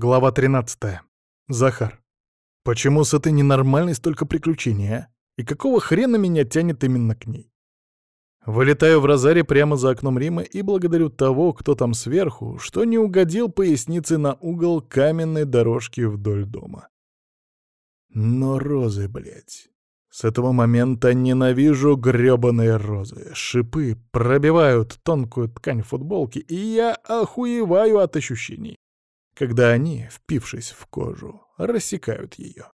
Глава 13. Захар. Почему с этой ненормальной столько приключений, а? И какого хрена меня тянет именно к ней? Вылетаю в Розаре прямо за окном Рима и благодарю того, кто там сверху, что не угодил поясницей на угол каменной дорожки вдоль дома. Но розы, блядь. С этого момента ненавижу грёбаные розы. Шипы пробивают тонкую ткань футболки, и я охуеваю от ощущений когда они, впившись в кожу, рассекают ее.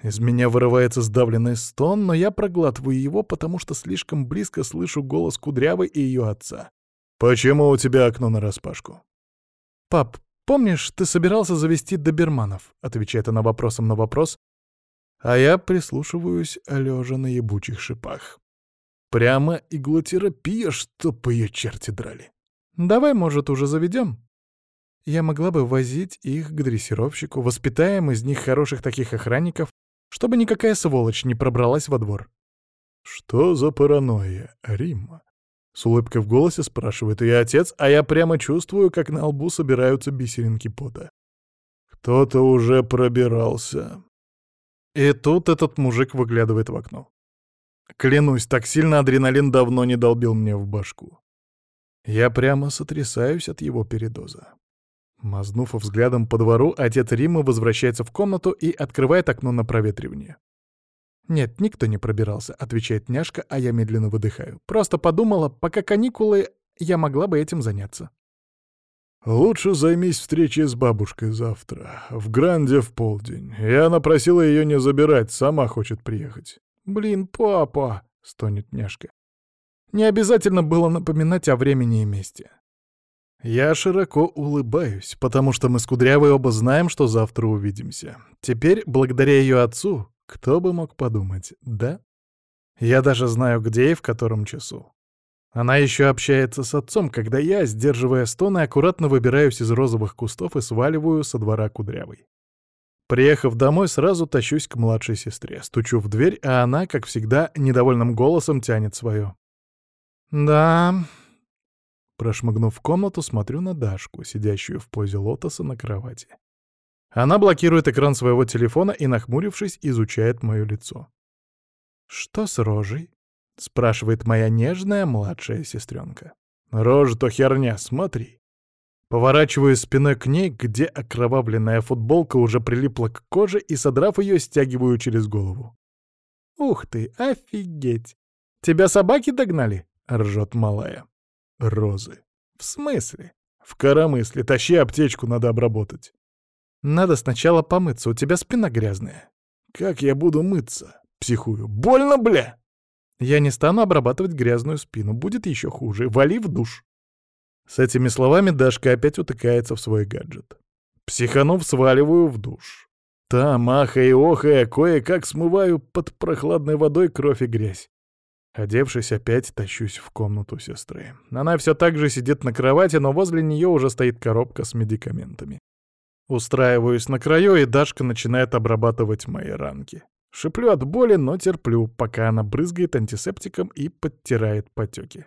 Из меня вырывается сдавленный стон, но я проглатываю его, потому что слишком близко слышу голос Кудрявой и ее отца. «Почему у тебя окно нараспашку?» «Пап, помнишь, ты собирался завести доберманов?» — отвечает она вопросом на вопрос, а я прислушиваюсь, лежа на ебучих шипах. Прямо иглотерапия, чтоб ее черти драли. «Давай, может, уже заведем?» Я могла бы возить их к дрессировщику, воспитаем из них хороших таких охранников, чтобы никакая сволочь не пробралась во двор. «Что за паранойя, Римма?» С улыбкой в голосе спрашивает ее отец, а я прямо чувствую, как на лбу собираются бисеринки пота. «Кто-то уже пробирался». И тут этот мужик выглядывает в окно. Клянусь, так сильно адреналин давно не долбил мне в башку. Я прямо сотрясаюсь от его передоза. Мазнув взглядом по двору, отец Римы возвращается в комнату и открывает окно на проветривание. «Нет, никто не пробирался», — отвечает няшка, а я медленно выдыхаю. «Просто подумала, пока каникулы, я могла бы этим заняться». «Лучше займись встречей с бабушкой завтра, в Гранде в полдень. Я напросила ее не забирать, сама хочет приехать». «Блин, папа!» — стонет няшка. «Не обязательно было напоминать о времени и месте. Я широко улыбаюсь, потому что мы с Кудрявой оба знаем, что завтра увидимся. Теперь, благодаря ее отцу, кто бы мог подумать, да? Я даже знаю, где и в котором часу. Она еще общается с отцом, когда я, сдерживая стоны, аккуратно выбираюсь из розовых кустов и сваливаю со двора Кудрявой. Приехав домой, сразу тащусь к младшей сестре, стучу в дверь, а она, как всегда, недовольным голосом тянет свое. «Да, Прошмыгнув в комнату, смотрю на Дашку, сидящую в позе лотоса на кровати. Она блокирует экран своего телефона и, нахмурившись, изучает мое лицо. «Что с рожей?» — спрашивает моя нежная младшая сестренка. «Рожа-то херня, смотри». Поворачиваю спиной к ней, где окровавленная футболка уже прилипла к коже и, содрав ее, стягиваю через голову. «Ух ты, офигеть! Тебя собаки догнали?» — ржет малая. Розы. В смысле? В коромысле. Тащи аптечку, надо обработать. Надо сначала помыться, у тебя спина грязная. Как я буду мыться? Психую. Больно, бля! Я не стану обрабатывать грязную спину, будет еще хуже. Вали в душ. С этими словами Дашка опять утыкается в свой гаджет. Психанув, сваливаю в душ. Там, ахая и охая, кое-как смываю под прохладной водой кровь и грязь. Одевшись, опять тащусь в комнату сестры. Она все так же сидит на кровати, но возле нее уже стоит коробка с медикаментами. Устраиваюсь на краю, и Дашка начинает обрабатывать мои ранки. Шиплю от боли, но терплю, пока она брызгает антисептиком и подтирает потеки.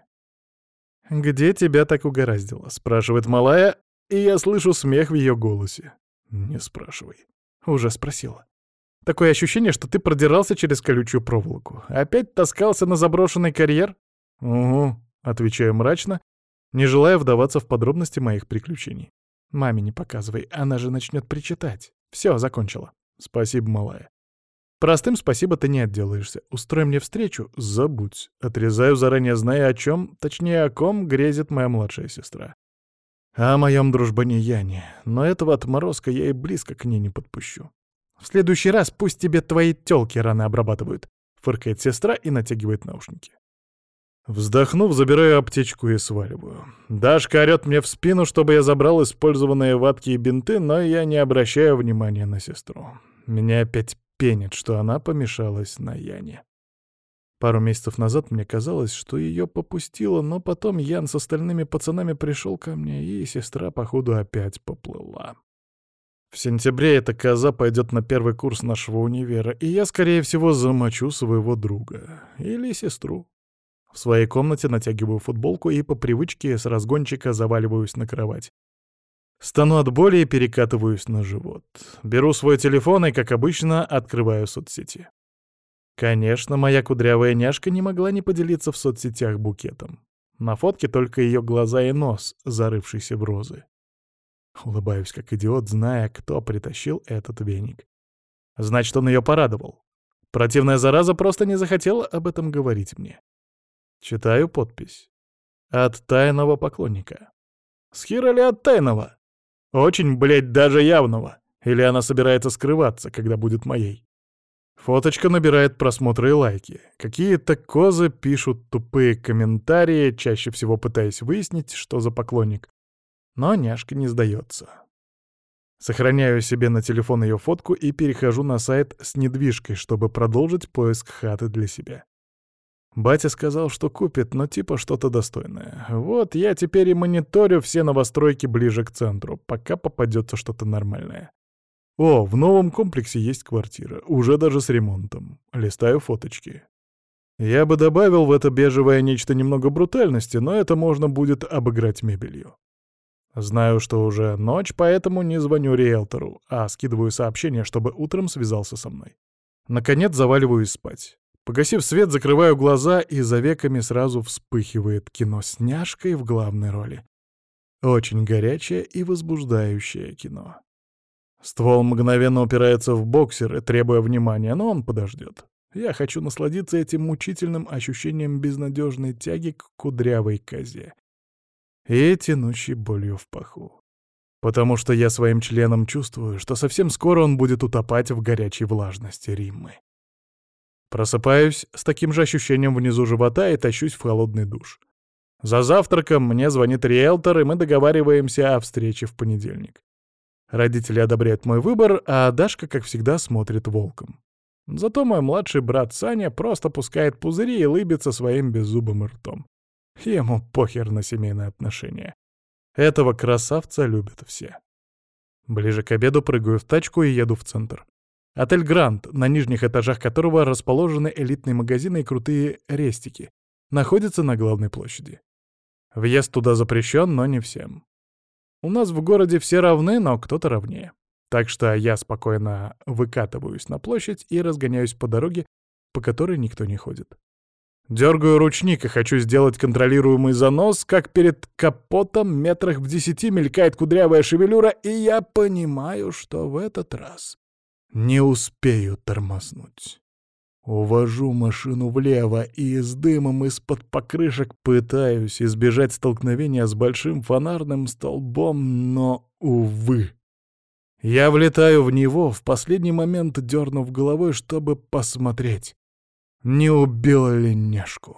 «Где тебя так угораздило?» — спрашивает малая, и я слышу смех в ее голосе. «Не спрашивай». Уже спросила. Такое ощущение, что ты продирался через колючую проволоку. Опять таскался на заброшенный карьер? Угу, отвечаю мрачно, не желая вдаваться в подробности моих приключений. Маме не показывай, она же начнет причитать. Все, закончила. Спасибо, малая. Простым спасибо ты не отделаешься. Устрой мне встречу, забудь. Отрезаю, заранее зная о чем, точнее о ком грезит моя младшая сестра. О моем дружбане Яне, но этого отморозка я и близко к ней не подпущу. В следующий раз пусть тебе твои тёлки раны обрабатывают», — фыркает сестра и натягивает наушники. Вздохнув, забираю аптечку и сваливаю. Дашка орёт мне в спину, чтобы я забрал использованные ватки и бинты, но я не обращаю внимания на сестру. Меня опять пенит, что она помешалась на Яне. Пару месяцев назад мне казалось, что ее попустило, но потом Ян с остальными пацанами пришел ко мне, и сестра, походу, опять поплыла. В сентябре эта коза пойдет на первый курс нашего универа, и я, скорее всего, замочу своего друга. Или сестру. В своей комнате натягиваю футболку и по привычке с разгончика заваливаюсь на кровать. Стану от боли и перекатываюсь на живот. Беру свой телефон и, как обычно, открываю соцсети. Конечно, моя кудрявая няшка не могла не поделиться в соцсетях букетом. На фотке только ее глаза и нос, зарывшийся в розы. Улыбаюсь, как идиот, зная, кто притащил этот веник. Значит, он ее порадовал. Противная зараза просто не захотела об этом говорить мне. Читаю подпись. От тайного поклонника. Схира ли от тайного? Очень, блядь, даже явного. Или она собирается скрываться, когда будет моей? Фоточка набирает просмотры и лайки. Какие-то козы пишут тупые комментарии, чаще всего пытаясь выяснить, что за поклонник. Но няшка не сдается. Сохраняю себе на телефон ее фотку и перехожу на сайт с недвижкой, чтобы продолжить поиск хаты для себя. Батя сказал, что купит, но типа что-то достойное. Вот я теперь и мониторю все новостройки ближе к центру, пока попадется что-то нормальное. О, в новом комплексе есть квартира, уже даже с ремонтом. Листаю фоточки. Я бы добавил в это бежевое нечто немного брутальности, но это можно будет обыграть мебелью. Знаю, что уже ночь, поэтому не звоню риэлтору, а скидываю сообщение, чтобы утром связался со мной. Наконец заваливаюсь спать. Погасив свет, закрываю глаза, и за веками сразу вспыхивает кино с няшкой в главной роли. Очень горячее и возбуждающее кино. Ствол мгновенно упирается в боксер, требуя внимания, но он подождет. Я хочу насладиться этим мучительным ощущением безнадежной тяги к кудрявой козе и тянущей болью в паху. Потому что я своим членом чувствую, что совсем скоро он будет утопать в горячей влажности Риммы. Просыпаюсь с таким же ощущением внизу живота и тащусь в холодный душ. За завтраком мне звонит риэлтор, и мы договариваемся о встрече в понедельник. Родители одобряют мой выбор, а Дашка, как всегда, смотрит волком. Зато мой младший брат Саня просто пускает пузыри и лыбится своим беззубым ртом. Ему похер на семейные отношения. Этого красавца любят все. Ближе к обеду прыгаю в тачку и еду в центр. Отель «Гранд», на нижних этажах которого расположены элитные магазины и крутые рестики, находится на главной площади. Въезд туда запрещен, но не всем. У нас в городе все равны, но кто-то равнее. Так что я спокойно выкатываюсь на площадь и разгоняюсь по дороге, по которой никто не ходит. Дергаю ручник и хочу сделать контролируемый занос, как перед капотом метрах в десяти мелькает кудрявая шевелюра, и я понимаю, что в этот раз не успею тормознуть. Увожу машину влево и с дымом из-под покрышек пытаюсь избежать столкновения с большим фонарным столбом, но, увы. Я влетаю в него, в последний момент дернув головой, чтобы посмотреть, не убила ли Нешку.